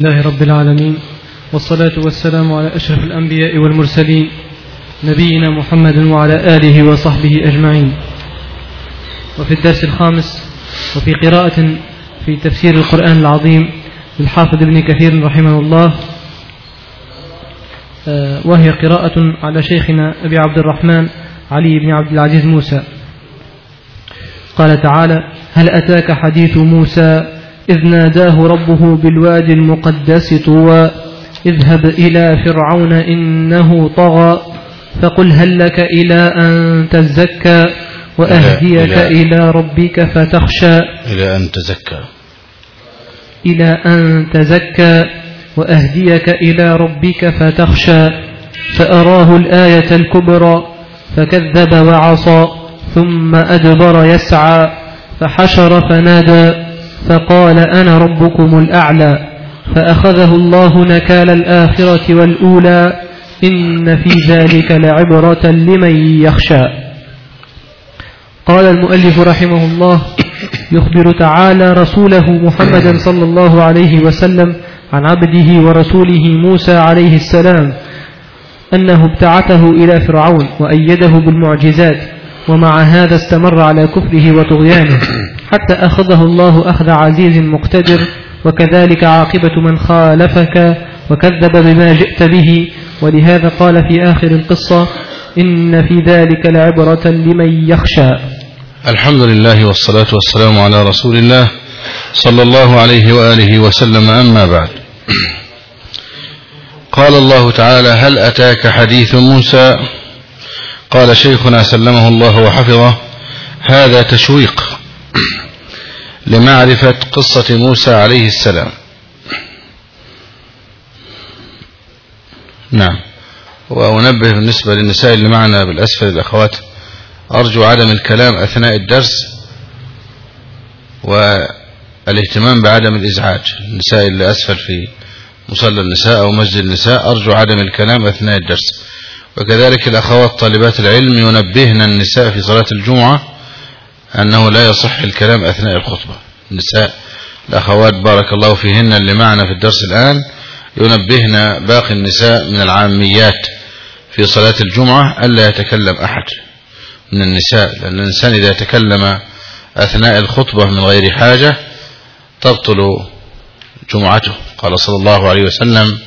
الله رب العالمين والصلاة والسلام على أشرف الأنبياء والمرسلين نبينا محمد وعلى آله وصحبه أجمعين. وفي الدرس الخامس وفي قراءة في تفسير القرآن العظيم للحافظ ابن كثير رحمه الله آه، وهي قراءة على شيخنا أبي عبد الرحمن علي بن عبد العزيز موسى. قال تعالى هل أتاك حديث موسى إذ ناداه ربه بالوادي المقدس طوى اذهب إلى فرعون إنه طغى فقل هل لك إلى أن تزكى؟ وأهديك إلى- إلى ربك فتخشى. إلى أن تزكى. إلى أن تزكى وأهديك إلى ربك فتخشى. فأراه الآية الكبرى فكذب وعصى ثم أدبر يسعى فحشر فنادى. فقال أنا ربكم الأعلى فأخذه الله نكال الآخرة والأولى إن في ذلك لعبرة لمن يخشى. قال المؤلف رحمه الله يخبر تعالى رسوله محمدا صلى الله عليه وسلم عن عبده ورسوله موسى عليه السلام أنه ابتعثه إلى فرعون وأيده بالمعجزات ومع هذا استمر على كفره وطغيانه. حتى أخذه الله أخذ عزيز مقتدر وكذلك عاقبة من خالفك وكذب بما جئت به. ولهذا قال في آخر القصة إن في ذلك لعبرة لمن يخشى. الحمد لله والصلاة والسلام على رسول الله صلى الله عليه وآله وسلم. أما بعد قال الله تعالى هل أتاك حديث موسى؟ قال شيخنا سلمه الله وحفظه هذا تشويق. لمعرفة قصة موسى عليه السلام. نعم. وأنبه بالنسبة للنساء اللي معنا بالأسفل الأخوات أرجو عدم الكلام أثناء الدرس والإهتمام بعدم الإزعاج. النساء اللي أسفل في مصلى النساء أو مسجد النساء أرجو عدم الكلام أثناء الدرس. وكذلك الأخوات طالبات العلم ينبهن النساء في صلاة الجمعة أنه لا يصح الكلام أثناء الخطبة. النساء الأخوات بارك الله فيهن اللي معنا في الدرس الآن ينبهن باقي النساء من العاميات في صلاة الجمعة ألا يتكلم أحد. من النساء لأن الإنسان إذا تكلم أثناء الخطبة من غير حاجة تبطل جمعته. قال صلى الله عليه وسلم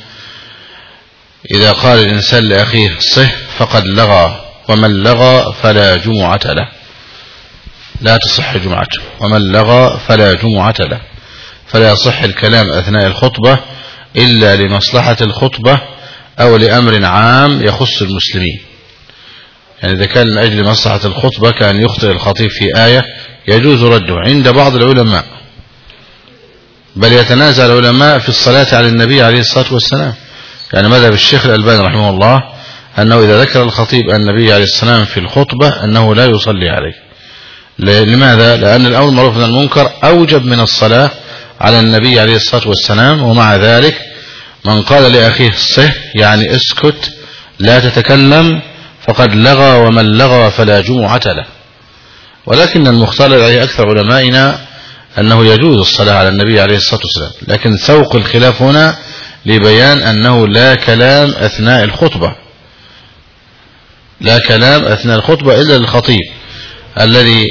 إذا قال الإنسان لأخيه صه فقد لغى ومن لغى فلا جمعة له. لا تصح جمعته. ومن لغى فلا جمعة له. فلا يصح الكلام أثناء الخطبة إلا لمصلحة الخطبة أو لأمر عام يخص المسلمين. يعني إذا كان من أجل مصلحة الخطبة كان يخطئ الخطيب في آية يجوز رده عند بعض العلماء. بل يتنازع العلماء في الصلاة على النبي عليه الصلاة والسلام. يعني مذهب الشيخ الألباني رحمه الله أنه إذا ذكر الخطيب النبي عليه السلام في الخطبة أنه لا يصلي عليه. لماذا؟ لأن الأمر معروف من المنكر أوجب من الصلاة على النبي عليه الصلاة والسلام ومع ذلك من قال لأخيه صه يعني اسكت لا تتكلم فقد لغى ومن لغى فلا جمعة له. ولكن المختار عليه أكثر علمائنا أنه يجوز الصلاة على النبي عليه الصلاة والسلام. لكن سوق الخلاف هنا لبيان أنه لا كلام أثناء الخطبة. لا كلام أثناء الخطبة إلا للخطيب. الذي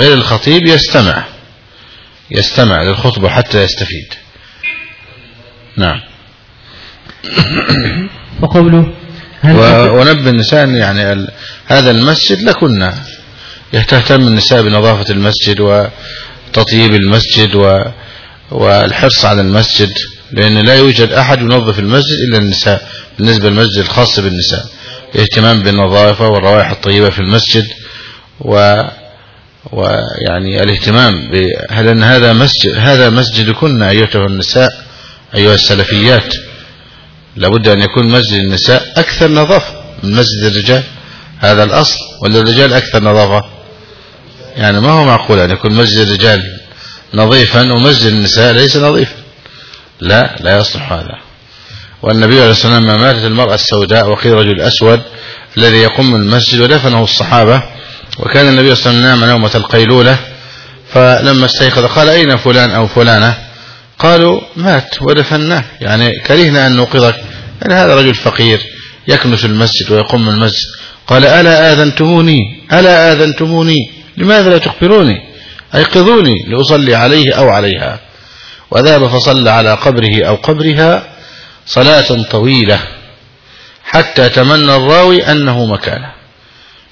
غير الخطيب يستمع. يستمع للخطبة حتى يستفيد. نعم. وقوله ونبه النساء يعني ال- هذا المسجد لكنا تهتم النساء بنظافة المسجد وتطييب المسجد و والحرص على المسجد لأن لا يوجد أحد ينظف المسجد إلا النساء بالنسبة للمسجد الخاص بالنساء. اهتمام بالنظافة والروائح الطيبة في المسجد و ويعني الاهتمام هل أن هذا مسجد هذا مسجدكن أيتها النساء أيها السلفيات. لابد أن يكون مسجد النساء أكثر نظافة من مسجد الرجال. هذا الأصل ولا الرجال أكثر نظافة؟ يعني ما هو معقول أن يكون مسجد الرجال نظيفا ومسجد النساء ليس نظيفا؟ لا لا يصلح هذا. والنبي عليه الصلاة والسلام لما ماتت المرأة السوداء وقيل رجل أسود الذي يقوم المسجد ودفنه الصحابة وكان النبي صلى الله عليه وسلم نام نومة القيلولة فلما استيقظ قال أين فلان أو فلانة؟ قالوا مات ودفناه. يعني كرهنا أن نوقظك يعني هذا رجل فقير يكنس المسجد ويقوم المسجد. قال ألا آذنتموني؟ ألا آذنتموني؟ لماذا لا تخبروني؟ أيقظوني لأصلي عليه أو عليها. وذهب فصلى على قبره أو قبرها صلاة طويلة حتى تمنى الراوي أنه مكانه.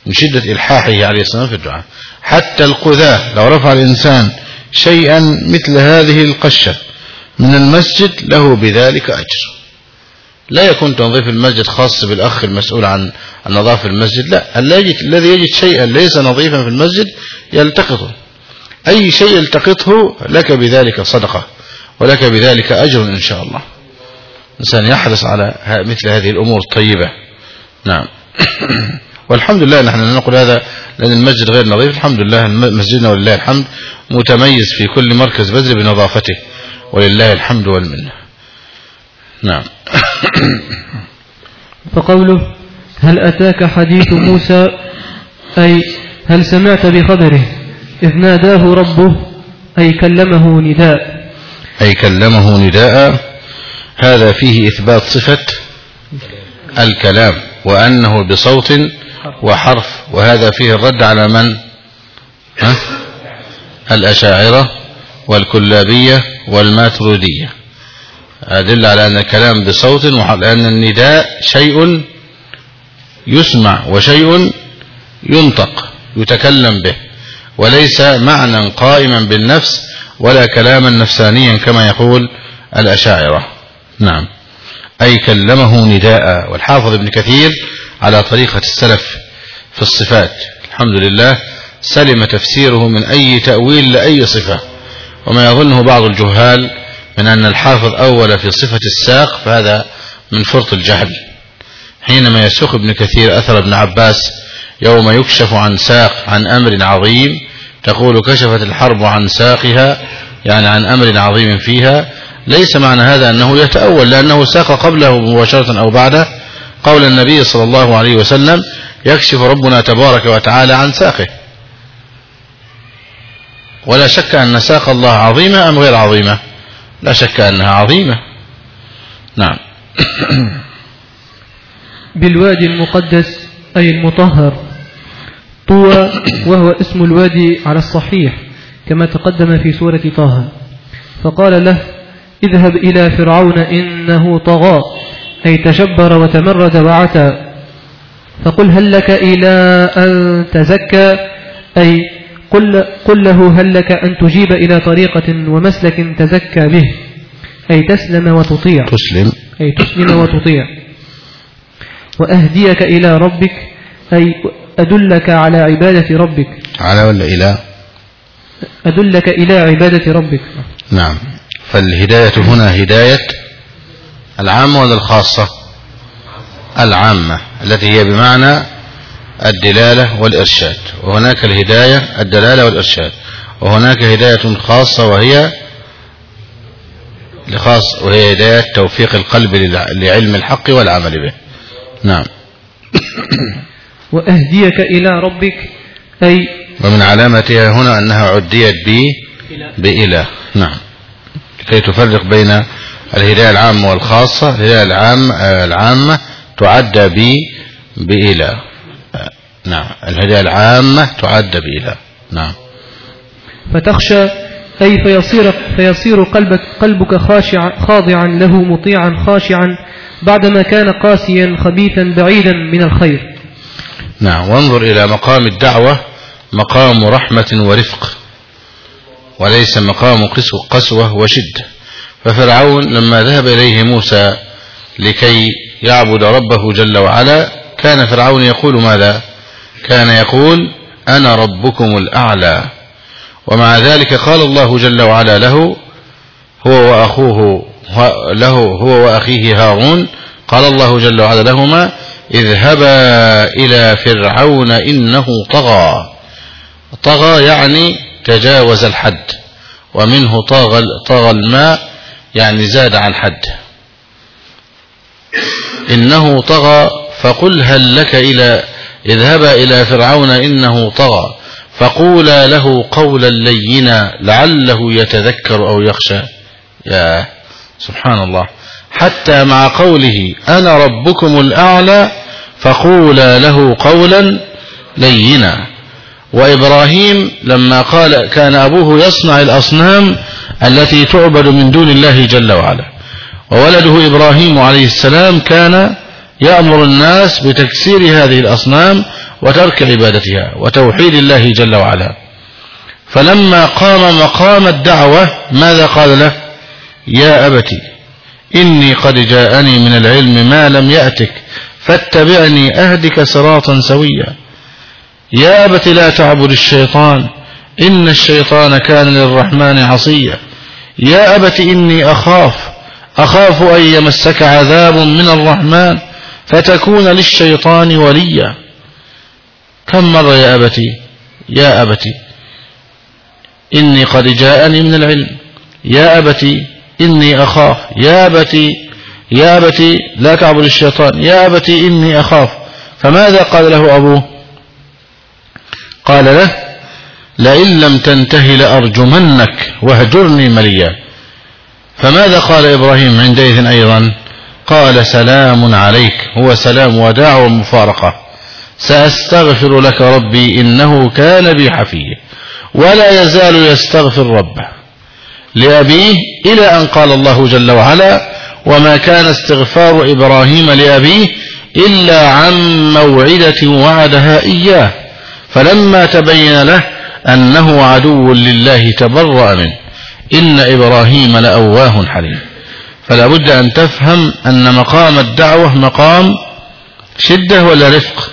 من شدة إلحاحه عليه الصلاة في الدعاء. حتى القذاة لو رفع الإنسان شيئا مثل هذه القشة من المسجد له بذلك أجر. لا يكون تنظيف المسجد خاص بالأخ المسؤول عن نظافة المسجد لا. الذي يجد شيئا ليس نظيفا في المسجد يلتقطه. أي شيء يلتقطه لك بذلك صدقة ولك بذلك أجر إن شاء الله. إنسان يحرص على مثل هذه الأمور الطيبة. نعم. والحمد لله نحن نقول هذا لأن المسجد غير نظيف. الحمد لله مسجدنا ولله الحمد متميز في كل مركز بدر بنظافته ولله الحمد والمنة. نعم. فقوله هل أتاك حديث موسى؟ أي هل سمعت بخبره؟ إذ ناداه ربه أي كلمه نداء. أي كلمه نداء. هذا فيه إثبات صفة الكلام وأنه بصوت وحرف وهذا فيه الرد على من؟ ها؟ الأشاعرة والكلابية والماترودية. أدل على أن الكلام بصوت لأن النداء شيء يسمع وشيء ينطق يتكلم به وليس معنى قائما بالنفس ولا كلاما نفسانيا كما يقول الأشاعرة. نعم. أي كلمه نداء. والحافظ ابن كثير على طريقة السلف في الصفات. الحمد لله سلم تفسيره من أي تأويل لأي صفة. وما يظنه بعض الجهال من أن الحافظ أول في صفة الساق فهذا من فرط الجهل. حينما يسوق ابن كثير أثر ابن عباس يوم يكشف عن ساق عن أمر عظيم تقول كشفت الحرب عن ساقها يعني عن أمر عظيم فيها. ليس معنى هذا أنه يتأول لأنه ساق قبله مباشرة أو بعده. قول النبي صلى الله عليه وسلم يكشف ربنا تبارك وتعالى عن ساقه. ولا شك أن ساق الله عظيمة أم غير عظيمة؟ لا شك أنها عظيمة. نعم. بالوادي المقدس أي المطهر طوى وهو اسم الوادي على الصحيح كما تقدم في سورة طه. فقال له اذهب إلى فرعون إنه طغى. أي تشبر وتمرد وعتى فقل هل لك إلى أن تزكى؟ أي قل, قل له هل لك أن تجيب إلى طريقة ومسلك تزكى به؟ أي تسلم وتطيع. تسلم. أي تسلم وتطيع. وأهديك إلى ربك أي أدلك على عبادة ربك. على ولا إلى؟ أدلك إلى عبادة ربك. نعم. فالهداية هنا هداية العامة ولا الخاصة؟ العامة التي هي بمعنى الدلالة والإرشاد. وهناك الهداية الدلالة والإرشاد. وهناك هداية خاصة وهي لخاص وهي هداية توفيق القلب لعلم الحق والعمل به. نعم. وأهديك إلى ربك أي ومن علامتها هنا أنها عديت بإله. نعم. لكي تفرق بين الهداية العامة والخاصة الهداية العامة, العامة تعدى ب بإله. نعم. الهداية العامة تعدى بإله. نعم. فتخشى أي فيصير, فيصير قلبك, قلبك خاشع خاضعا له مطيعا خاشعا بعدما كان قاسيا خبيثا بعيدا من الخير. نعم. وانظر إلى مقام الدعوة مقام رحمة ورفق وليس مقام قسوة وشدة. ففرعون لما ذهب إليه موسى لكي يعبد ربه جل وعلا كان فرعون يقول ماذا؟ كان يقول أنا ربكم الأعلى. ومع ذلك قال الله جل وعلا له هو وأخوه له هو وأخيه هارون. قال الله جل وعلا لهما اذهبا إلى فرعون إنه طغى. طغى يعني تجاوز الحد ومنه طغى, طغى الماء يعني زاد عن حد. إنه طغى فقل هل لك إلى اذهبا إلى فرعون إنه طغى فقولا له قولا لينا لعله يتذكر أو يخشى. يا سبحان الله حتى مع قوله أنا ربكم الأعلى فقولا له قولا لينا. وإبراهيم لما قال كان أبوه يصنع الأصنام التي تعبد من دون الله جل وعلا. وولده إبراهيم عليه السلام كان يأمر الناس بتكسير هذه الأصنام وترك عبادتها وتوحيد الله جل وعلا. فلما قام مقام الدعوة ماذا قال له؟ يا أبتي إني قد جاءني من العلم ما لم يأتك فاتبعني أهدك صراطا سويا. يا أبت لا تعبد الشيطان. إن الشيطان كان للرحمن عصيا. يا أبت إني أخاف. أخاف أن يمسك عذاب من الرحمن فتكون للشيطان وليا. كم مرة يا أبتي؟ يا أبتي إني قد جاءني من العلم. يا أبتي إني أخاف. يا أبتي يا أبتي لا تعبد الشيطان. يا أبتي إني أخاف. فماذا قال له أبوه؟ قال له لئن لم تنته لأرجمنك واهجرني مليا. فماذا قال إبراهيم عندئذ أيضا؟ قال سلام عليك هو سلام وداع ومفارقة. سأستغفر لك ربي إنه كان بي حفيا ولا يزال يستغفر ربه. لأبيه إلى أن قال الله جل وعلا وما كان استغفار إبراهيم لأبيه إلا عن موعدة وعدها إياه. فلما تبين له أنه عدو لله تبرأ منه. إن إبراهيم لأواه حليم. فلا بد أن تفهم أن مقام الدعوة مقام شدة ولا رفق؟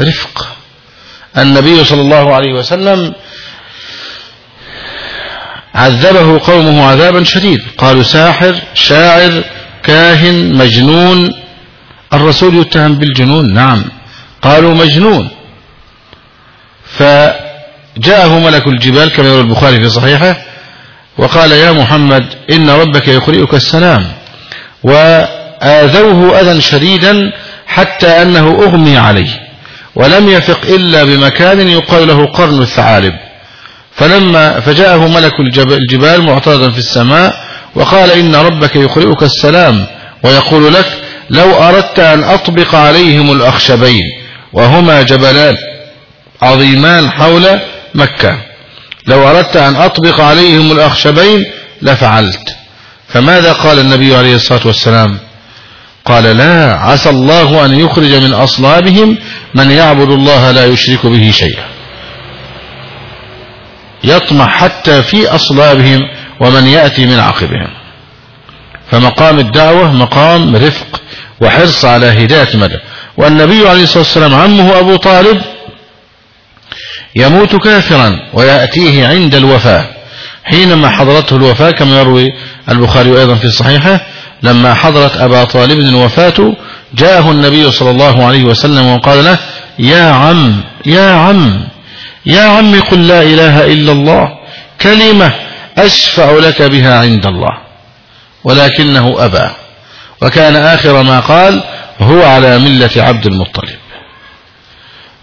رفق. النبي صلى الله عليه وسلم عذبه قومه عذابا شديد قالوا ساحر شاعر كاهن مجنون. الرسول يتهم بالجنون نعم. قالوا مجنون. فجاءه ملك الجبال كما يروي البخاري في صحيحه وقال يا محمد إن ربك يقرئك السلام وآذوه أذى شديدا حتى أنه أغمي عليه ولم يفق إلا بمكان يقال له قرن الثعالب. فلما فجاءه ملك الجبال معترضا في السماء وقال إن ربك يقرئك السلام ويقول لك لو أردت أن أطبق عليهم الأخشبين وهما جبلان عظيمان حول مكة. لو أردت أن أطبق عليهم الأخشبين لفعلت. فماذا قال النبي عليه الصلاة والسلام؟ قال لا عسى الله أن يخرج من أصلابهم من يعبد الله لا يشرك به شيئا. يطمع حتى في أصلابهم ومن يأتي من عقبهم. فمقام الدعوة مقام رفق وحرص على هداية مدى. والنبي عليه الصلاة والسلام عمه أبو طالب يموت كافرا ويأتيه عند الوفاة. حينما حضرته الوفاة كما يروي البخاري أيضا في صحيحه لما حضرت أبا طالب الوفاة جاءه النبي صلى الله عليه وسلم وقال له يا عم يا عم يا عم قل لا إله إلا الله كلمة أشفع لك بها عند الله ولكنه أبى. وكان آخر ما قال هو على ملة عبد المطلب.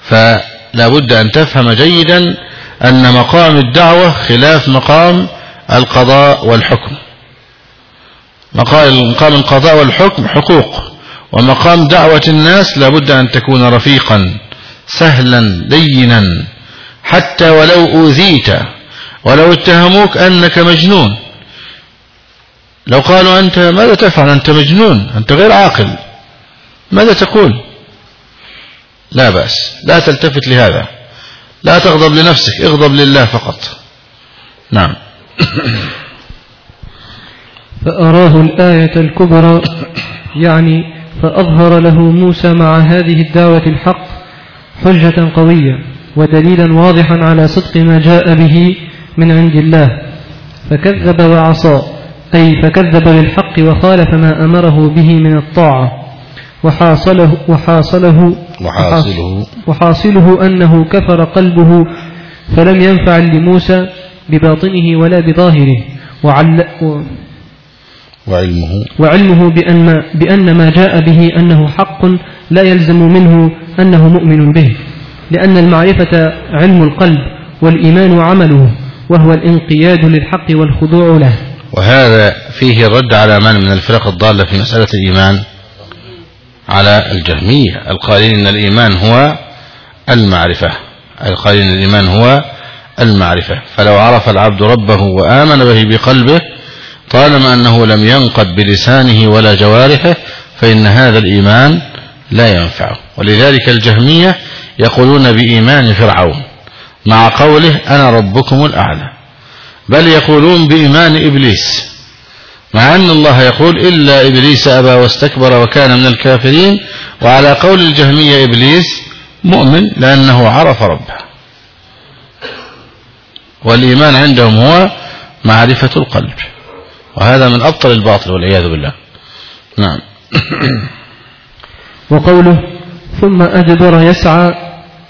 فلا بد أن تفهم جيدا أن مقام الدعوة خلاف مقام القضاء والحكم. مقام القضاء والحكم حقوق ومقام دعوة الناس لا بد أن تكون رفيقا سهلا لينا حتى ولو أوذيت ولو اتهموك أنك مجنون. لو قالوا أنت ماذا تفعل؟ أنت مجنون أنت غير عاقل. ماذا تقول؟ لا بأس. لا تلتفت لهذا. لا تغضب لنفسك اغضب لله فقط. نعم. فأراه الآية الكبرى يعني فأظهر له موسى مع هذه الدعوة الحق حجة قوية ودليلا واضحا على صدق ما جاء به من عند الله. فكذب وعصى أي فكذب بالحق وخالف ما أمره به من الطاعة. وحاصله وحاصله وحاصله. وحاصله أنه كفر قلبه فلم ينفع لموسى بباطنه ولا بظاهره. وعل وعلمه. وعلمه بأن, بأن ما جاء به أنه حق لا يلزم منه أنه مؤمن به لأن المعرفة علم القلب والإيمان عمله وهو الانقياد للحق والخضوع له. وهذا فيه الرد على من من الفرق الضالة في مسألة الإيمان؟ على الجهمية. القائلين أن الإيمان هو المعرفة. القائلين أن الإيمان هو المعرفة. فلو عرف العبد ربه وآمن به بقلبه طالما أنه لم ينقد بلسانه ولا جوارحه فإن هذا الإيمان لا ينفعه. ولذلك الجهمية يقولون بإيمان فرعون مع قوله أنا ربكم الأعلى. بل يقولون بإيمان إبليس. مع أن الله يقول إلا إبليس أبى واستكبر وكان من الكافرين وعلى قول الجهمية إبليس مؤمن لأنه عرف ربه. والإيمان عندهم هو معرفة القلب. وهذا من أبطل الباطل والعياذ بالله. نعم. وقوله ثم أدبر يسعى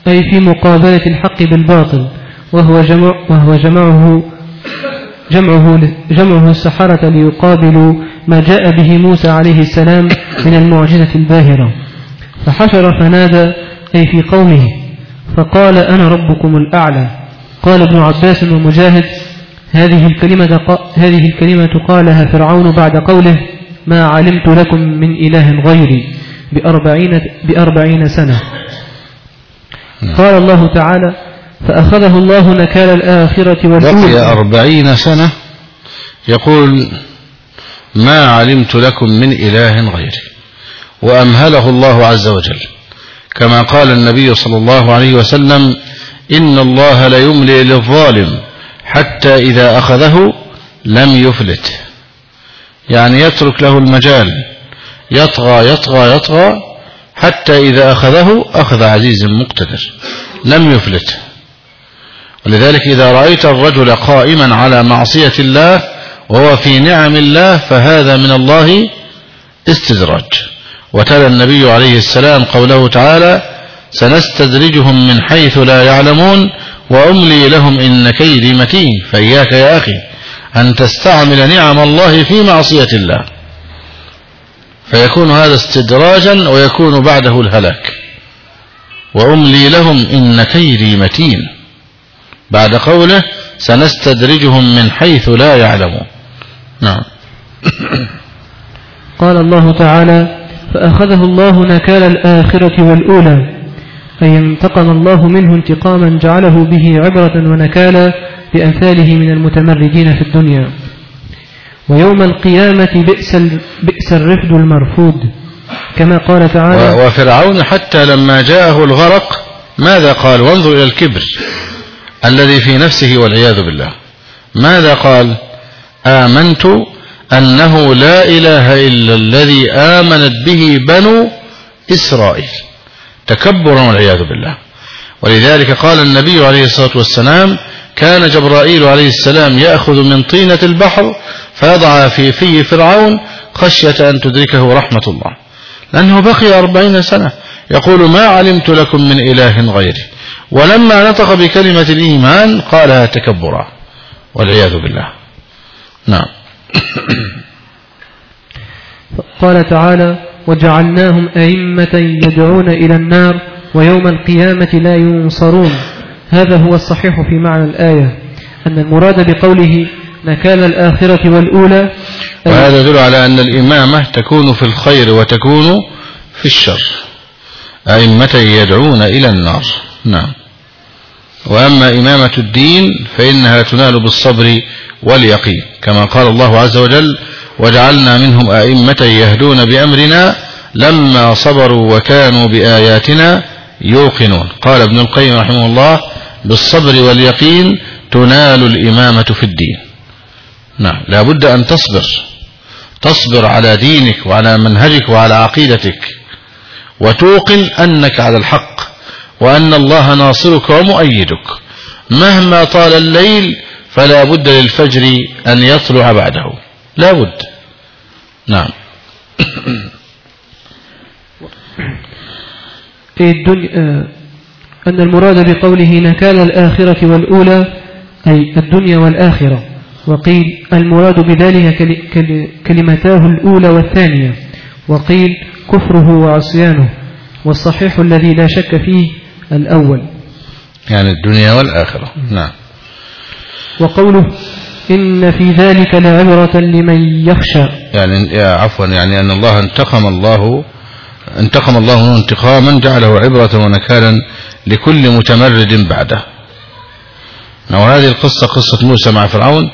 أي في مقابلة الحق بالباطل وهو جمع وهو جمعه جمعه جمعه السحرة ليقابلوا ما جاء به موسى عليه السلام من المعجزة الباهرة فحشر فنادى أي في قومه فقال أنا ربكم الأعلى قال ابن عباس ومجاهد هذه الكلمة هذه الكلمة قالها فرعون بعد قوله ما علمت لكم من إله غيري بأربعين, بأربعين سنة. قال الله تعالى فأخذه الله نكال الآخرة بقي أربعين سنة يقول ما علمت لكم من إله غيري وأمهله الله عز وجل. كما قال النبي صلى الله عليه وسلم إن الله ليملي للظالم حتى إذا أخذه لم يفلت. يعني يترك له المجال. يطغى يطغى يطغى حتى إذا أخذه أخذ عزيز مقتدر. لم يفلت. ولذلك إذا رأيت الرجل قائما على معصية الله وهو في نعم الله فهذا من الله استدراج. وتلا النبي عليه السلام قوله تعالى سنستدرجهم من حيث لا يعلمون وأملي لهم إن كيدي متين. فإياك يا أخي أن تستعمل نعم الله في معصية الله. فيكون هذا استدراجا ويكون بعده الهلاك. وأملي لهم إن كيدي متين. بعد قوله سنستدرجهم من حيث لا يعلمون. نعم. قال الله تعالى فأخذه الله نكال الآخرة والأولى أي انتقم الله منه انتقاما جعله به عبرة ونكالا لأمثاله من المتمردين في الدنيا. ويوم القيامة بئس, بئس الرفد المرفود كما قال تعالى وفرعون حتى لما جاءه الغرق ماذا قال؟ وانظر إلى الكبر. الذي في نفسه والعياذ بالله. ماذا قال؟ آمنت أنه لا إله إلا الذي آمنت به بنو إسرائيل. تكبرا والعياذ بالله. ولذلك قال النبي عليه الصلاة والسلام كان جبرائيل عليه السلام يأخذ من طينة البحر فيضع في في فرعون خشية أن تدركه رحمة الله. لأنه بقي أربعين سنة. يقول ما علمت لكم من إله غيري. ولما نطق بكلمة الإيمان قالها تكبرا والعياذ بالله. نعم. قال تعالى وجعلناهم أئمة يدعون إلى النار ويوم القيامة لا ينصرون. هذا هو الصحيح في معنى الآية. أن المراد بقوله نكال الآخرة والأولى وهذا يدل على أن الإمامة تكون في الخير وتكون في الشر. أئمة يدعون إلى النار. نعم. وأما إمامة الدين فإنها تنال بالصبر واليقين كما قال الله عز وجل وجعلنا منهم أئمة يهدون بأمرنا لما صبروا وكانوا بآياتنا يوقنون. قال ابن القيم رحمه الله بالصبر واليقين تنال الإمامة في الدين. نعم لا بد أن تصبر تصبر على دينك وعلى منهجك وعلى عقيدتك وتوقن أنك على الحق. وأن الله ناصرك ومؤيدك. مهما طال الليل فلا بد للفجر أن يطلع بعده. لا بد. نعم. الدنيا آه، أن المراد بقوله نكال الآخرة والأولى أي الدنيا والآخرة. وقيل المراد بذلك كلمتاه الأولى والثانية. وقيل كفره وعصيانه. والصحيح الذي لا شك فيه الأول. يعني الدنيا والآخرة. نعم. وقوله إن في ذلك لعبرة لمن يخشى. يعني يا عفوا يعني أن الله انتقم الله انتقم الله انتقاما جعله عبرة ونكالا لكل متمرد بعده. وهذه القصة قصة موسى مع فرعون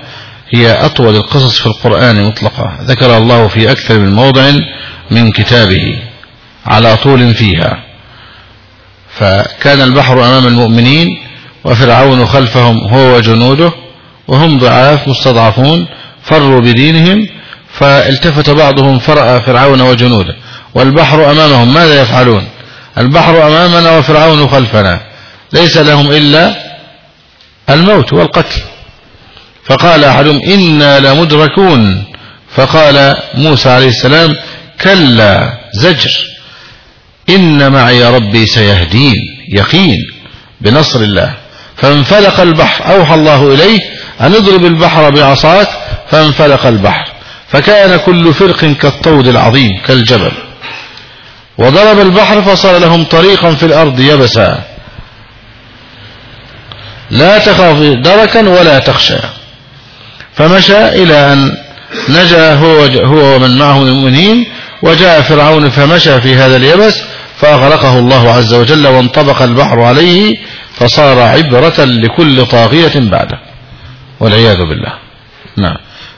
هي أطول القصص في القرآن مطلقة. ذكر الله في أكثر من موضع من كتابه على طول فيها. فكان البحر أمام المؤمنين وفرعون خلفهم هو وجنوده وهم ضعاف مستضعفون فروا بدينهم فالتفت بعضهم فرأى فرعون وجنوده والبحر أمامهم ماذا يفعلون؟ البحر أمامنا وفرعون خلفنا ليس لهم إلا الموت والقتل فقال أحدهم إنا لمدركون فقال موسى عليه السلام كلا زجر إن معي ربي سيهدين. يقين. بنصر الله. فانفلق البحر. أوحى الله إليه أن اضرب البحر بعصاك. فانفلق البحر. فكان كل فرق كالطود العظيم كالجبل. وضرب البحر فصار لهم طريقا في الأرض يبسا. لا تخاف دركا ولا تخشى. فمشى إلى أن نجا هو, هو ومن معه من المؤمنين. وجاء فرعون فمشى في هذا اليبس. فأغرقه الله عز وجل وانطبق البحر عليه فصار عبرة لكل طاغية بعده. والعياذ بالله. نعم.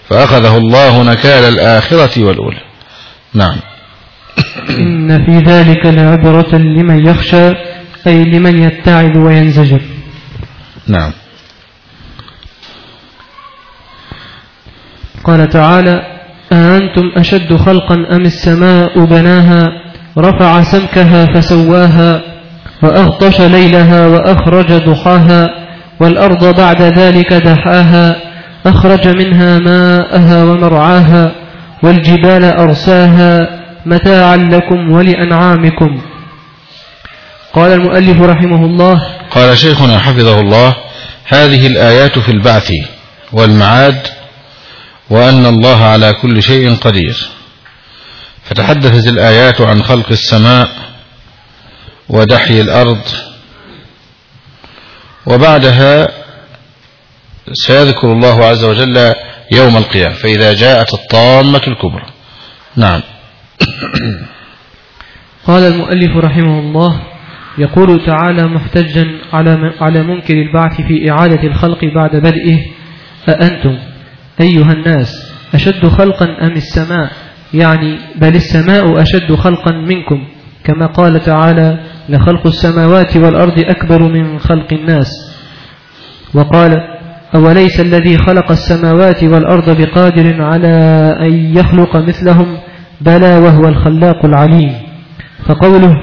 فأخذه الله نكال الآخرة والأولى. نعم. إن في ذلك لعبرة لمن يخشى أي لمن يتعظ وينزجر. نعم. قال تعالى أأنتم أشد خلقا أم السماء بناها؟ رفع سمكها فسواها وأغطش ليلها وأخرج ضحاها والأرض بعد ذلك دحاها أخرج منها ماءها ومرعاها والجبال أرساها متاعا لكم ولأنعامكم. قال المؤلف رحمه الله قال شيخنا حفظه الله هذه الآيات في البعث والمعاد وأن الله على كل شيء قدير. فتحدثت الآيات عن خلق السماء ودحي الأرض وبعدها سيذكر الله عز وجل يوم القيامة فإذا جاءت الطامة الكبرى. نعم. قال المؤلف رحمه الله يقول تعالى محتجا على على منكر البعث في إعادة الخلق بعد بدئه أأنتم أيها الناس أشد خلقا أم السماء؟ يعني بل السماء أشد خلقا منكم. كما قال تعالى لخلق السماوات والأرض أكبر من خلق الناس. وقال أوليس الذي خلق السماوات والأرض بقادر على أن يخلق مثلهم؟ بلى وهو الخلاق العليم. فقوله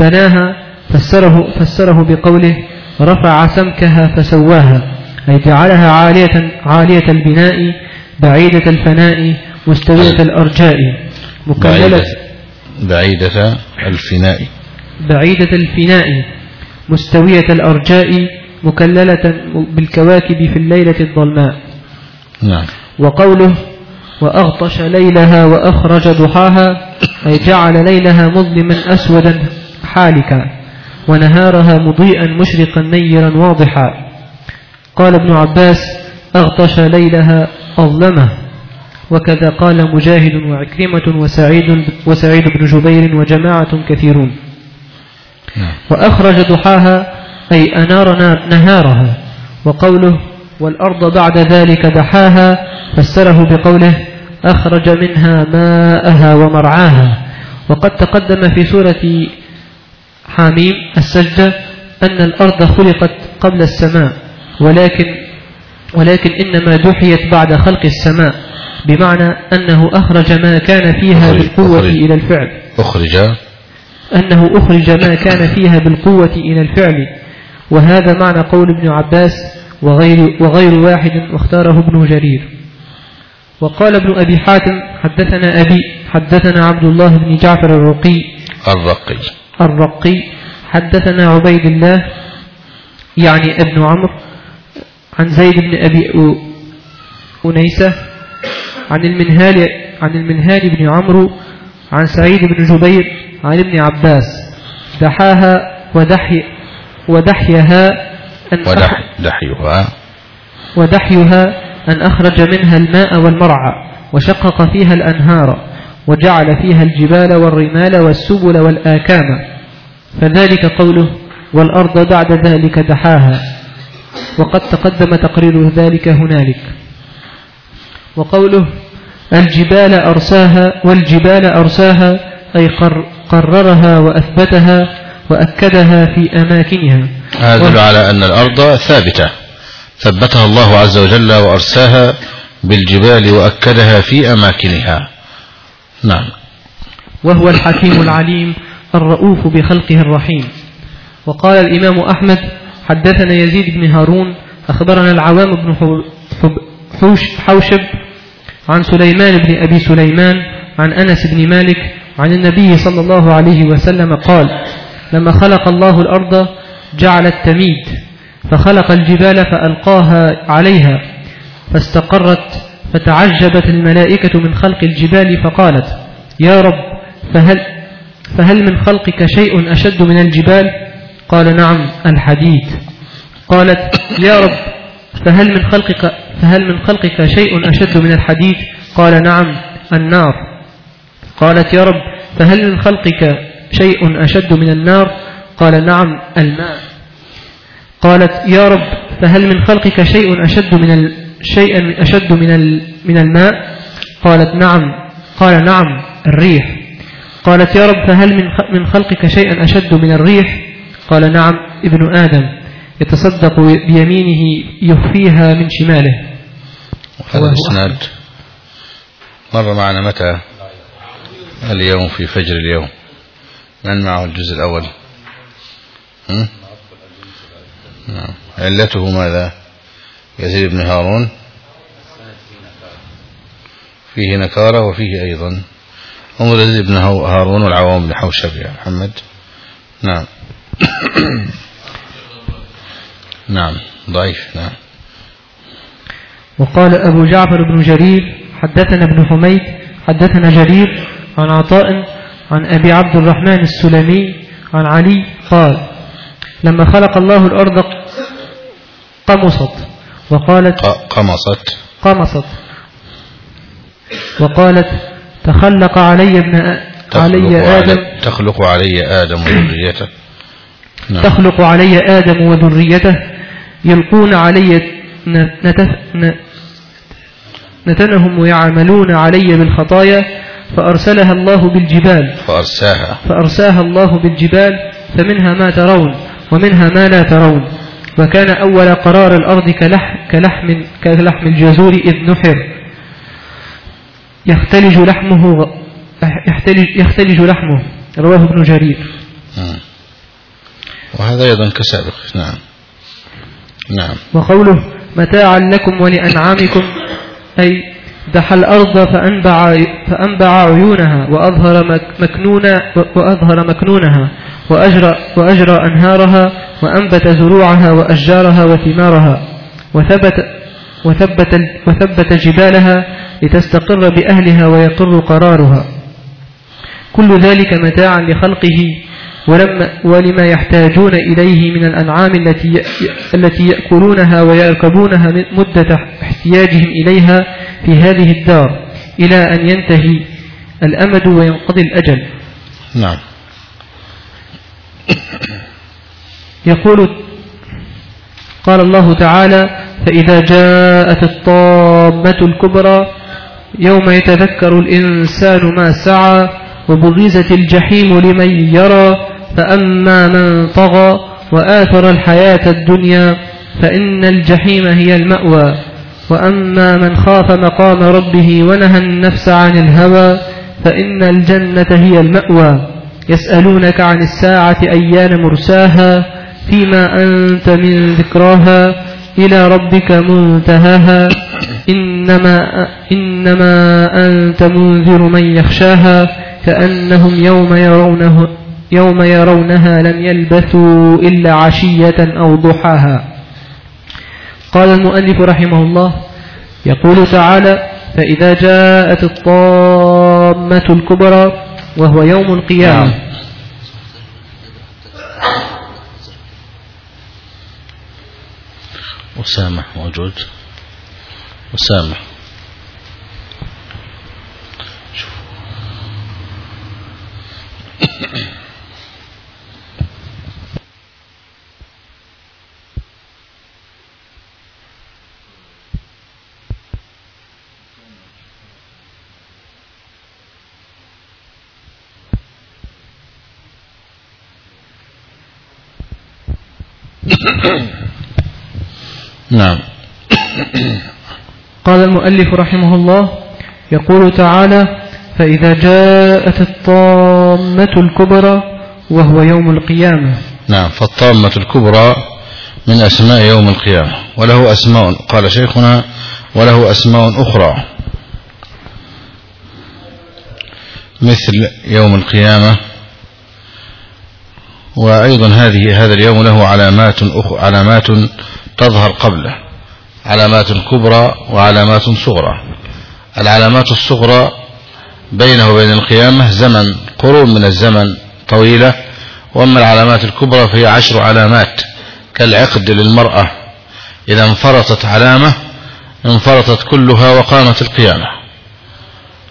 بناها فسره, فسره بقوله رفع سمكها فسواها. أي جعلها عالية, عالية البناء بعيدة الفناء مستوية الأرجاء مكملة. بعيدة الفناء. بعيدة الفناء مستوية الأرجاء مكللة بالكواكب في الليلة الظلماء. نعم. وقوله وأغطش ليلها وأخرج ضحاها أي جعل ليلها مظلما أسودا حالكا ونهارها مضيئا مشرقا نيرا واضحا. قال ابن عباس أغطش ليلها أظلمه. وكذا قال مجاهد وعكرمة وسعيد, وسعيد بن جبير وجماعة كثيرون. نعم. وأخرج ضحاها أي أنار نهارها. وقوله والأرض بعد ذلك دحاها فسره بقوله أخرج منها ماءها ومرعاها. وقد تقدم في سورة حاميم السجدة أن الأرض خلقت قبل السماء ولكن ولكن إنما دحيت بعد خلق السماء. بمعنى أنه أخرج ما كان فيها أخرج بالقوة أخرج. إلى الفعل. أخرج. أنه أخرج ما كان فيها بالقوة إلى الفعل. وهذا معنى قول ابن عباس وغير, وغير واحد واختاره ابن جرير. وقال ابن أبي حاتم حدثنا أبي حدثنا عبد الله بن جعفر الرقي. الرقي. الرقي. حدثنا عبيد الله يعني ابن عمرو عن زيد بن أبي أنيسة عن المنهال عن المنهال بن عمرو عن سعيد بن جبير عن ابن عباس. دحاها ودحي ودحيها أن ودحيها ودحيها أن أخرج منها الماء والمرعى وشقق فيها الأنهار وجعل فيها الجبال والرمال والسبل والآكام. فذلك قوله والأرض بعد ذلك دحاها. وقد تقدم تقرير ذلك هنالك. وقوله الجبال أرساها والجبال أرساها أي قر قررها وأثبتها وأكدها في أماكنها. هذا يدل على أن الأرض ثابتة. ثبتها الله عز وجل وأرساها بالجبال وأكدها في أماكنها. نعم. وهو الحكيم العليم الرؤوف بخلقه الرحيم. وقال الإمام أحمد حدثنا يزيد بن هارون أخبرنا العوام بن حوش حوشب عن سليمان بن أبي سليمان عن أنس بن مالك عن النبي صلى الله عليه وسلم قال لما خلق الله الأرض جعل التميد فخلق الجبال فألقاها عليها فاستقرت فتعجبت الملائكة من خلق الجبال فقالت يا رب فهل, فهل من خلقك شيء أشد من الجبال؟ قال نعم الحديد. قالت يا رب فهل من خلقك فهل من خلقك شيء أشد من الحديد؟ قال نعم النار. قالت يا رب فهل من خلقك شيء أشد من النار؟ قال نعم الماء. قالت يا رب فهل من خلقك شيء أشد من ال... أشد من ال... من الماء؟ قالت نعم. قال نعم الريح. قالت يا رب فهل من من خلقك شيئا أشد من الريح؟ قال نعم ابن آدم. يتصدق بيمينه يخفيها من شماله. هذا الإسناد مر معنا متى؟ اليوم في فجر اليوم. من معه الجزء الأول؟ نعم. علته ماذا؟ يزيد بن هارون؟ فيه نكارة وفيه أيضا. انظر يزيد بن هارون والعوام بن حوشب يا محمد. نعم. نعم ضعيف نعم. وقال أبو جعفر بن جرير حدثنا ابن حميد حدثنا جرير عن عطاء عن أبي عبد الرحمن السلمي عن علي قال لما خلق الله الأرض قمصت وقالت قمصت. قمصت وقالت تخلق علي ابن علي آدم تخلق علي آدم وذريته. نعم. تخلق علي آدم وذريته يلقون علي نتنهم ويعملون علي بالخطايا فأرسلها الله بالجبال. فأرساها. فأرساها الله بالجبال فمنها ما ترون ومنها ما لا ترون. وكان أول قرار الأرض كلحم, كلحم, كلحم الجزور إذ نحر. يختلج لحمه يختلج, يختلج لحمه. رواه ابن جرير. وهذا أيضا كسابق. نعم. نعم. وقوله متاعا لكم ولأنعامكم أي دحى الأرض فأنبع, فأنبع عيونها وأظهر, مكنون وأظهر مكنونها وأجرى, وأجرى أنهارها وأنبت زروعها وأشجارها وثمارها وثبت, وثبت, وثبت جبالها لتستقر بأهلها ويقر قرارها. كل ذلك متاعا لخلقه ولما ولما يحتاجون إليه من الأنعام التي التي يأكلونها ويركبونها مدة احتياجهم إليها في هذه الدار إلى أن ينتهي الأمد وينقضي الأجل. نعم. يقول قال الله تعالى فإذا جاءت الطامة الكبرى يوم يتذكر الإنسان ما سعى وبرزت الجحيم لمن يرى فأما من طغى وآثر الحياة الدنيا فإن الجحيم هي المأوى. وأما من خاف مقام ربه ونهى النفس عن الهوى فإن الجنة هي المأوى. يسألونك عن الساعة أيان مرساها فيما أنت من ذكراها إلى ربك منتهاها. إنما, إنما أنت منذر من يخشاها كأنهم يوم يرونه يوم يرونها لم يلبثوا إلا عشية أو ضحاها. قال المؤلف رحمه الله يقول تعالى فإذا جاءت الطامة الكبرى وهو يوم القيامة. أسامة موجود. وسامح نعم. قال المؤلف رحمه الله يقول تعالى فإذا جاءت الطامة الكبرى وهو يوم القيامة. نعم فالطامة الكبرى من أسماء يوم القيامة. وله أسماء قال شيخنا وله أسماء أخرى. مثل يوم القيامة وأيضا هذه هذا اليوم له علامات علامات تظهر قبله. علامات كبرى وعلامات صغرى. العلامات الصغرى بينه وبين القيامة زمن قرون من الزمن طويلة. وأما العلامات الكبرى فهي عشر علامات كالعقد للمرأة. إذا انفرطت علامة انفرطت كلها وقامت القيامة.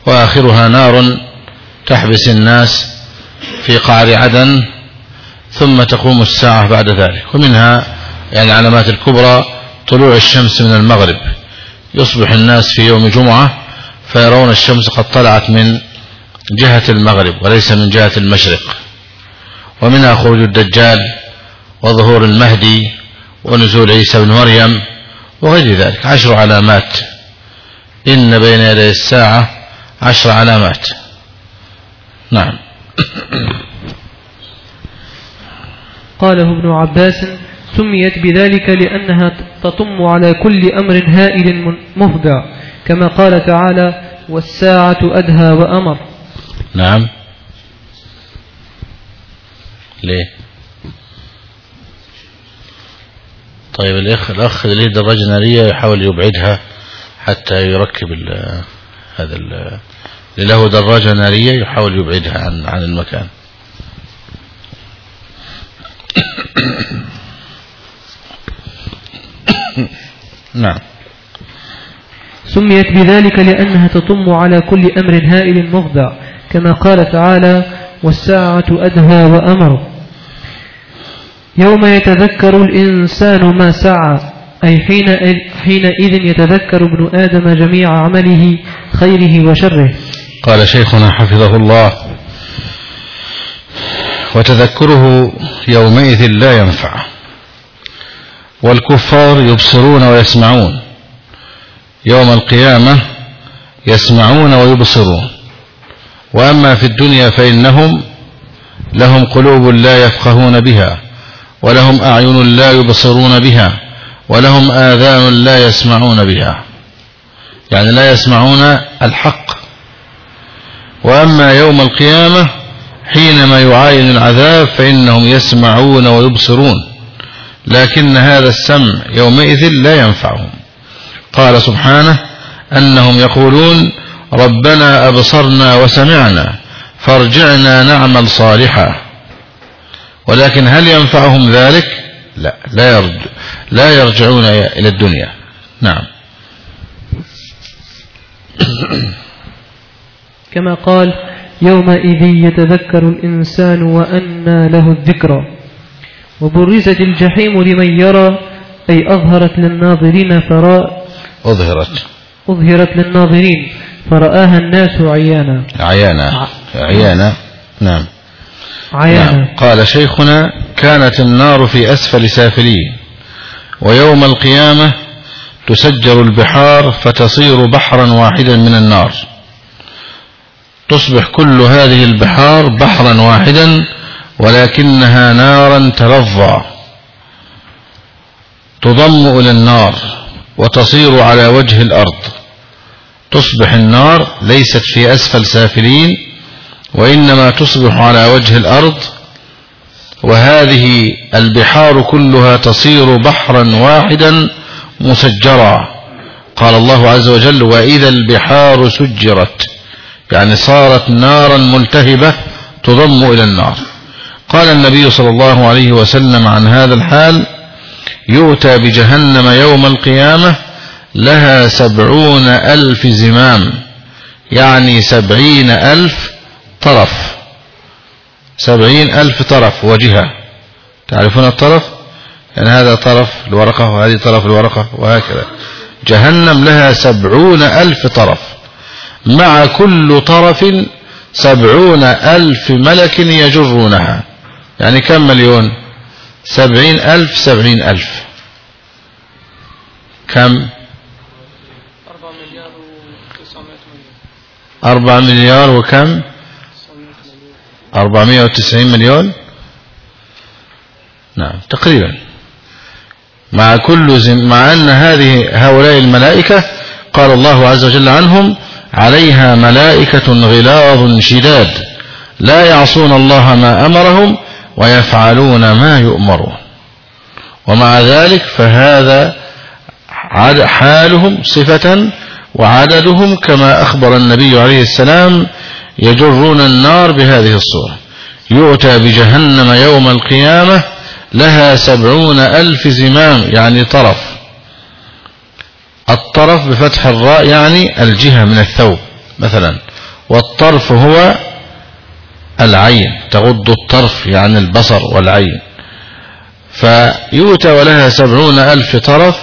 وآخرها نار تحبس الناس في قعر عدن ثم تقوم الساعة بعد ذلك. ومنها يعني العلامات الكبرى طلوع الشمس من المغرب. يصبح الناس في يوم جمعة فيرون الشمس قد طلعت من جهة المغرب وليس من جهة المشرق. ومنها خروج الدجال وظهور المهدي ونزول عيسى بن مريم وغير ذلك. عشر علامات. إن بين يدي الساعة عشر علامات. نعم. قاله ابن عباس سميت بذلك لأنها تطم على كل أمر هائل مفضع كما قال تعالى والساعة أدهى وأمر. نعم. ليه؟ طيب الأخ الأخ اللي دراجة نارية يحاول يبعدها حتى يركب ال هذا ال اللي له دراجة نارية يحاول يبعدها عن عن المكان. نعم. سميت بذلك لأنها تطم على كل أمر هائل مفضع كما قال تعالى والساعة أدهى وأمر يوم يتذكر الإنسان ما سعى أي حين حينئذ يتذكر ابن آدم جميع عمله خيره وشره. قال شيخنا حفظه الله وتذكره يومئذ لا ينفع والكفار يبصرون ويسمعون. يوم القيامة يسمعون ويبصرون. وأما في الدنيا فإنهم لهم قلوب لا يفقهون بها ولهم أعين لا يبصرون بها ولهم آذان لا يسمعون بها. يعني لا يسمعون الحق. وأما يوم القيامة حينما يعاين العذاب فإنهم يسمعون ويبصرون. لكن هذا السمع يومئذ لا ينفعهم. قال سبحانه أنهم يقولون ربنا أبصرنا وسمعنا فارجعنا نعمل صالحا. ولكن هل ينفعهم ذلك؟ لا لا, يرج لا يرجعون إلى الدنيا. نعم. كما قال يومئذ يتذكر الإنسان وأنى له الذكرى. وبرزت الجحيم لمن يرى أي أظهرت للناظرين فراء. أظهرت. أظهرت للناظرين فرآها الناس عيانا. عيانا. عيانا. نعم. عيانا. نعم. قال شيخنا كانت النار في أسفل سافلين ويوم القيامة تسجر البحار فتصير بحرا واحدا من النار. تصبح كل هذه البحار بحرا واحدا ولكنها نارا تلظى تضم إلى النار وتصير على وجه الأرض. تصبح النار ليست في أسفل سافلين وإنما تصبح على وجه الأرض وهذه البحار كلها تصير بحرا واحدا مسجرا. قال الله عز وجل وإذا البحار سجرت يعني صارت نارا ملتهبة تضم إلى النار. قال النبي صلى الله عليه وسلم عن هذا الحال يؤتى بجهنم يوم القيامة لها سبعون ألف زمام يعني سبعين ألف طرف. سبعين ألف طرف وجهة. تعرفون الطرف؟ يعني هذا طرف الورقة وهذه طرف الورقة وهكذا. جهنم لها سبعون ألف طرف. مع كل طرف سبعون ألف ملك يجرونها. يعني كم مليون؟ سبعين ألف سبعين ألف. كم؟ أربع مليار وكم؟ أربعمائة وتسعين مليون. نعم تقريبا. مع كل زم مع أن هذه هؤلاء الملائكة قال الله عز وجل عنهم عليها ملائكة غلاظ شداد. لا يعصون الله ما أمرهم ويفعلون ما يؤمرون. ومع ذلك فهذا حالهم صفة وعددهم كما أخبر النبي عليه السلام يجرون النار بهذه الصورة. يؤتى بجهنم يوم القيامة لها سبعون ألف زمام يعني طرف. الطرف بفتح الراء يعني الجهة من الثوب مثلا. والطرف هو العين تغض الطرف يعني البصر والعين. فيؤتى ولها سبعون ألف طرف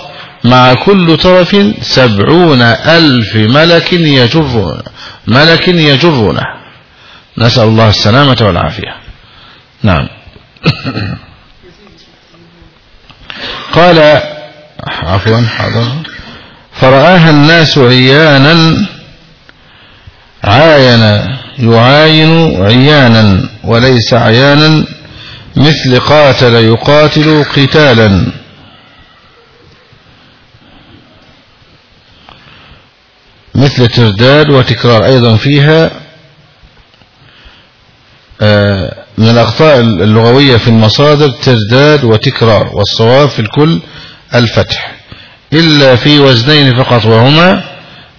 مع كل طرف سبعون ألف ملك يجرون ملك يجرونه. نسأل الله السلامة والعافية. نعم. قال عفوا حاضر فرآها الناس عيانا عاين يعاين عيانا وليس عيانا مثل قاتل يقاتل قتالا. مثل ترداد وتكرار أيضا فيها آه، من الأخطاء اللغوية في المصادر ترداد وتكرار والصواب في الكل الفتح. إلا في وزنين فقط وهما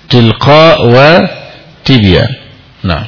تلقاء وتبيان. نعم.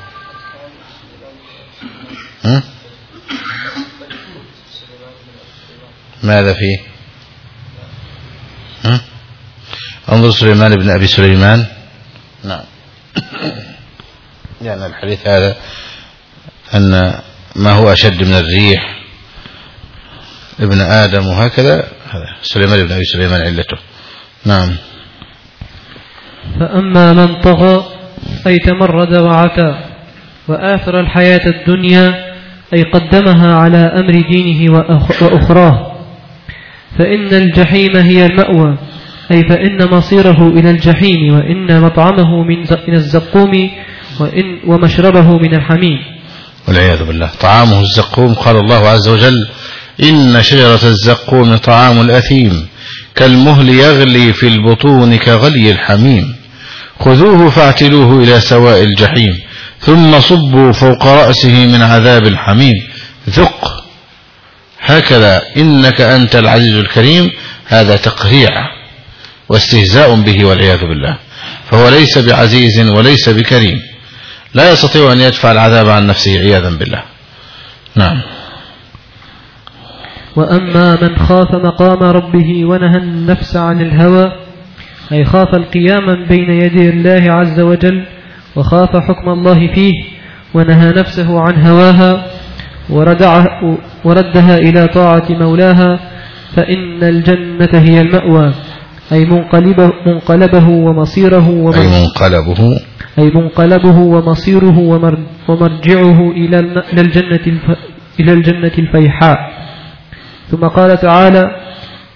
ها؟ ماذا فيه؟ ها؟ انظر سليمان بن أبي سليمان. نعم. يعني الحديث هذا أن ما هو أشد من الريح؟ ابن آدم وهكذا سليمان بن أبي سليمان علته. نعم. فأما من طغى أي تمرد وعتى وآثر الحياة الدنيا أي قدمها على أمر دينه وأخراه. فإن الجحيم هي المأوى أي فإن مصيره إلى الجحيم وإن مطعمه من الزقوم وإن ومشربه من الحميم. والعياذ بالله. طعامه الزقوم قال الله عز وجل إن شجرة الزقوم طعام الأثيم كالمهل يغلي في البطون كغلي الحميم. خذوه فاعتلوه إلى سواء الجحيم. ثم صبوا فوق رأسه من عذاب الحميم. ذق. هكذا إنك أنت العزيز الكريم. هذا تقريع واستهزاء به والعياذ بالله. فهو ليس بعزيز وليس بكريم. لا يستطيع أن يدفع العذاب عن نفسه عياذا بالله. نعم. وأما من خاف مقام ربه ونهى النفس عن الهوى أي خاف القيام بين يدي الله عز وجل وخاف حكم الله فيه ونهى نفسه عن هواها وردها إلى طاعة مولاها فإن الجنة هي المأوى. أي منقلبه, منقلبه ومصيره أي منقلبه. أي منقلبه ومصيره ومرجعه إلى الجنة إلى الجنة الفيحاء. ثم قال تعالى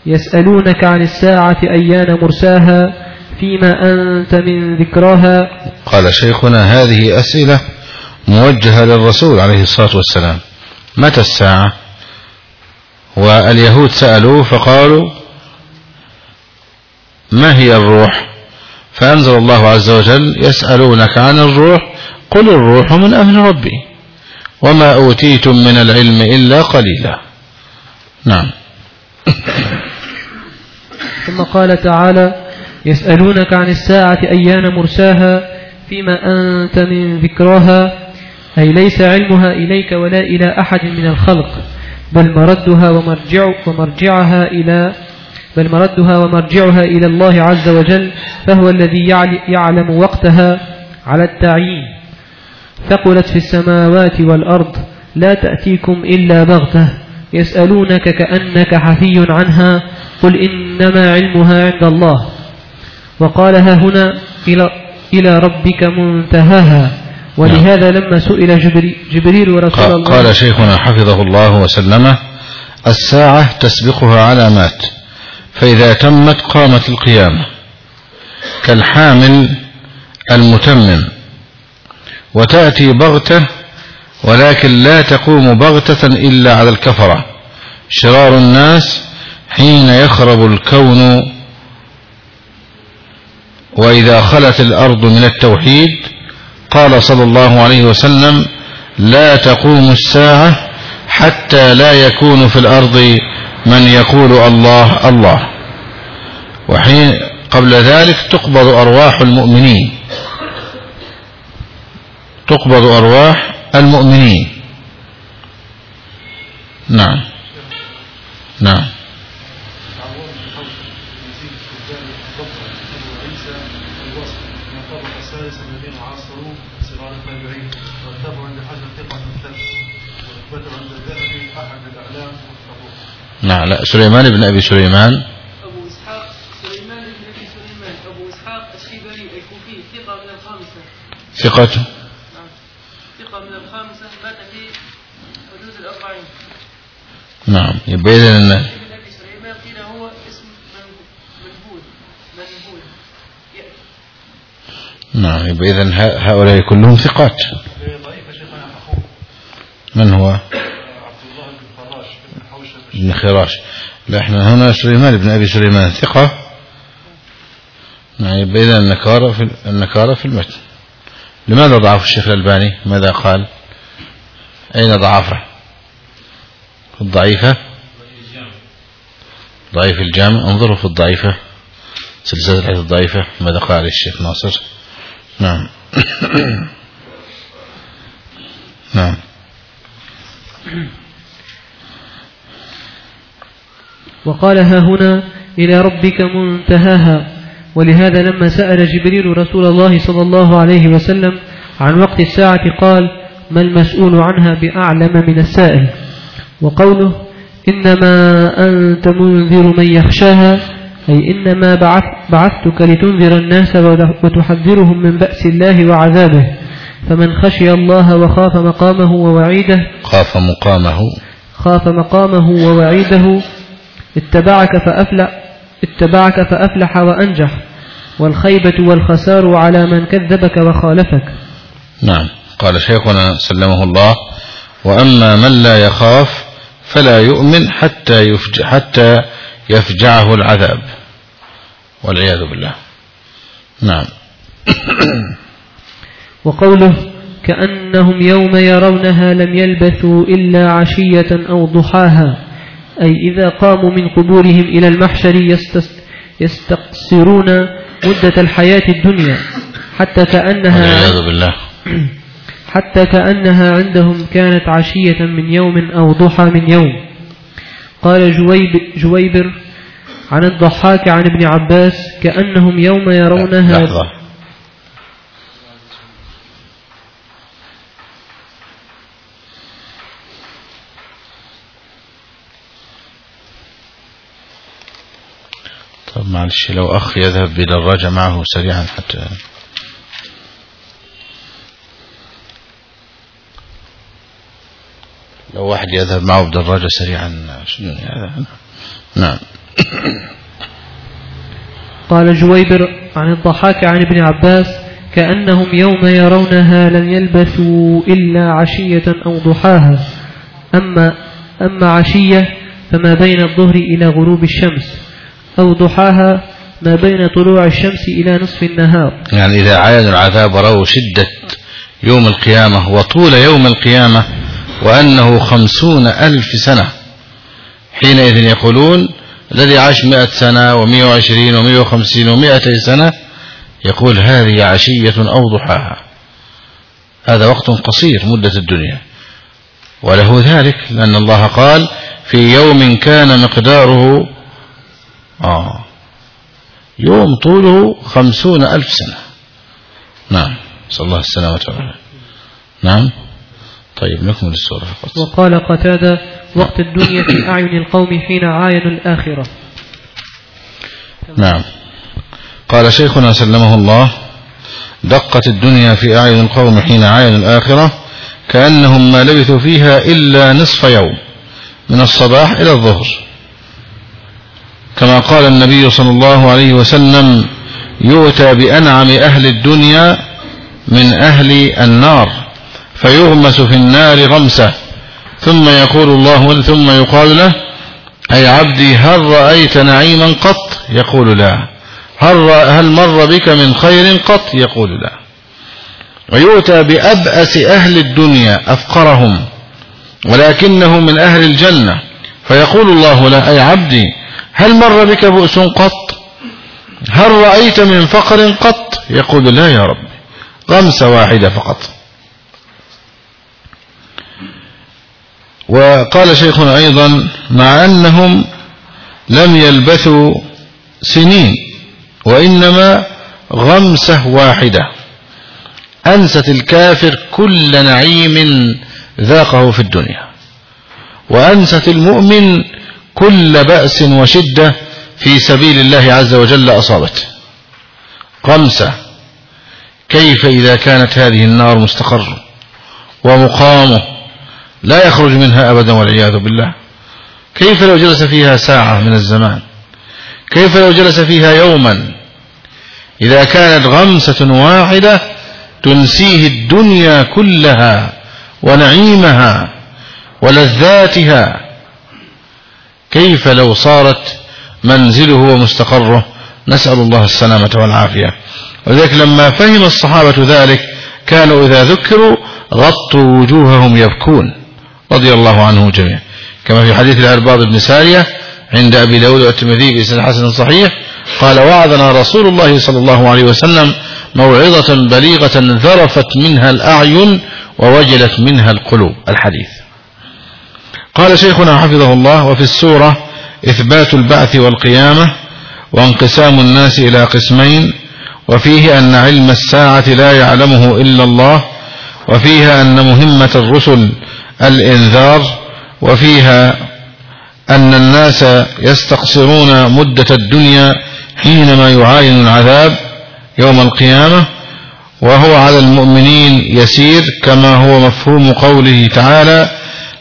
يسألونك عن الساعة أيان مرساها؟ فيما أنت من ذكراها. قال شيخنا هذه أسئلة موجهة للرسول عليه الصلاة والسلام. متى الساعة؟ واليهود سألوه فقالوا ما هي الروح؟ فأنزل الله عز وجل يسألونك عن الروح قل الروح من أمر ربي وما أوتيتم من العلم إلا قليلا. نعم. ثم قال تعالى يسألونك عن الساعة أيان مرساها فيما أنت من ذكراها؟ أي ليس علمها إليك ولا إلى أحد من الخلق بل مردها ومرجع ومرجعها إلى بل مردها ومرجعها إلى الله عز وجل فهو الذي يعلم وقتها على التعيين. ثقلت في السماوات والأرض لا تأتيكم إلا بغتة. يسألونك كأنك حفي عنها قل إنما علمها عند الله. وقالها هنا إلى, إلى ربك منتهاها. ولهذا لما سئل جبريل رسول الله قال شيخنا حفظه الله وسلمه الساعة تسبقها علامات فإذا تمت قامت القيامة. كالحامل المتمم وتأتي بغتة ولكن لا تقوم بغتة إلا على الكفرة. شرار الناس حين يخرب الكون وإذا خلت الأرض من التوحيد قال صلى الله عليه وسلم لا تقوم الساعة حتى لا يكون في الأرض من يقول الله الله. وحين قبل ذلك تقبض أرواح المؤمنين. تقبض أرواح المؤمنين. نعم. نعم. لا سليمان بن أبي سليمان. أبو إسحاق سليمان بن أبي سليمان. أبو إسحاق الشيباني الكوفي ثقة من الخامسة. ثقته نعم. ثقة من الخامسة مات في حدود الأربعين. نعم يبقى إذن ابن أبي سليمان قيل هو اسم منبوذ منبوذ نعم يبقى إذن هؤلاء كلهم ثقات. من هو؟ بن خراش. لا إحنا هنا سليمان بن أبي سليمان ثقة؟ نعم إذا النكارة في النكارة في المتن. لماذا ضعف الشيخ الألباني؟ ماذا قال؟ أين ضعفه؟ الضعيفة؟ ضعيف الجامع. انظروا في الضعيفة سلسلة الحديث الضعيفة. ماذا قال الشيخ ناصر؟ نعم. نعم. وقالها هنا إلى ربك منتهاها. ولهذا لما سأل جبريل رسول الله صلى الله عليه وسلم عن وقت الساعة قال ما المسؤول عنها بأعلم من السائل؟ وقوله إنما أنت منذر من يخشاها أي إنما بعث بعثتك لتنذر الناس وتحذرهم من بأس الله وعذابه. فمن خشي الله وخاف مقامه ووعيده خاف مقامه خاف مقامه ووعيده اتبعك فأفلح اتبعك فأفلح وأنجح والخيبة والخسار على من كذبك وخالفك. نعم. قال شيخنا سلمه الله وأما من لا يخاف فلا يؤمن حتى يفجع حتى يفجعه العذاب. والعياذ بالله. نعم. وقوله كأنهم يوم يرونها لم يلبثوا إلا عشية أو ضحاها. أي إذا قاموا من قبورهم إلى المحشر يستقصرون مدة الحياة الدنيا حتى كأنها بالله. حتى كأنها عندهم كانت عشية من يوم أو ضحى من يوم. قال جويب جويبر عن الضحاك عن ابن عباس كأنهم يوم يرونها لحظة طب معلش لو أخ يذهب بدراجة معه سريعا حتى. لو واحد يذهب معه بدراجة سريعا هذا نعم. قال جويبر عن الضحاك عن ابن عباس كأنهم يوم يرونها لن يلبثوا إلا عشية أو ضحاها. أما, أما عشية فما بين الظهر إلى غروب الشمس. أو ضحاها ما بين طلوع الشمس إلى نصف النهار. يعني إذا عاينوا العذاب ورأوا شدة يوم القيامة وطول يوم القيامة وأنه خمسون ألف سنة. حينئذ يقولون الذي عاش مئة سنة ومئة وعشرين ومئة وخمسين ومئتي سنة يقول هذه عشية أو ضحاها. هذا وقت قصير مدة الدنيا. وله ذلك لأن الله قال في يوم كان مقداره آه. يوم طوله خمسون ألف سنة. نعم. صلى الله السلامة والعافية نعم. طيب نكمل السورة فقط. وقال قتادة وقت الدنيا في أعين القوم حين عاينوا الآخرة. نعم. قال شيخنا سلمه الله دقت الدنيا في أعين القوم حين عاينوا الآخرة كأنهم ما لبثوا فيها إلا نصف يوم من الصباح إلى الظهر. كما قال النبي صلى الله عليه وسلم يؤتى بأنعم أهل الدنيا من أهل النار فيغمس في النار غمسة. ثم يقول الله ثم يقال له أي عبدي هل رأيت نعيما قط؟ يقول لا. هل, هل مر بك من خير قط؟ يقول لا. ويؤتى بأبأس أهل الدنيا أفقرهم ولكنه من أهل الجنة. فيقول الله له أي عبدي هل مر بك بؤس قط؟ هل رأيت من فقر قط؟ يقول لا يا رب غمسة واحدة فقط. وقال شيخنا أيضا مع أنهم لم يلبثوا سنين وإنما غمسة واحدة. أنست الكافر كل نعيم ذاقه في الدنيا وأنست المؤمن كل بأس وشدة في سبيل الله عز وجل أصابته. غمسة كيف إذا كانت هذه النار مستقر ومقامه لا يخرج منها أبدا والعياذ بالله؟ كيف لو جلس فيها ساعة من الزمان؟ كيف لو جلس فيها يوما؟ إذا كانت غمسة واحدة تنسيه الدنيا كلها ونعيمها ولذاتها كيف لو صارت منزله ومستقره؟ نسأل الله السلامة والعافية. ولذلك لما فهم الصحابة ذلك كانوا إذا ذكروا غطوا وجوههم يبكون رضي الله عنهم جميعا. كما في حديث العرباض بن سارية عند أبي داود والترمذي بإسناد حسن صحيح قال وعظنا رسول الله صلى الله عليه وسلم موعظة بليغة ذرفت منها الأعين ووجلت منها القلوب. الحديث. قال شيخنا حفظه الله وفي السورة إثبات البعث والقيامة وانقسام الناس إلى قسمين وفيه أن علم الساعة لا يعلمه إلا الله وفيها أن مهمة الرسل الإنذار وفيها أن الناس يستقصرون مدة الدنيا حينما يعاين العذاب يوم القيامة وهو على المؤمنين يسير كما هو مفهوم قوله تعالى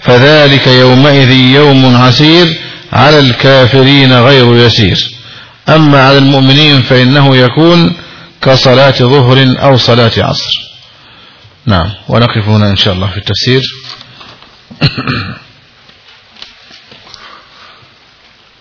فذلك يومئذ يوم عسير على الكافرين غير يسير. أما على المؤمنين فإنه يكون كصلاة ظهر أو صلاة عصر. نعم ونقف هنا إن شاء الله في التفسير.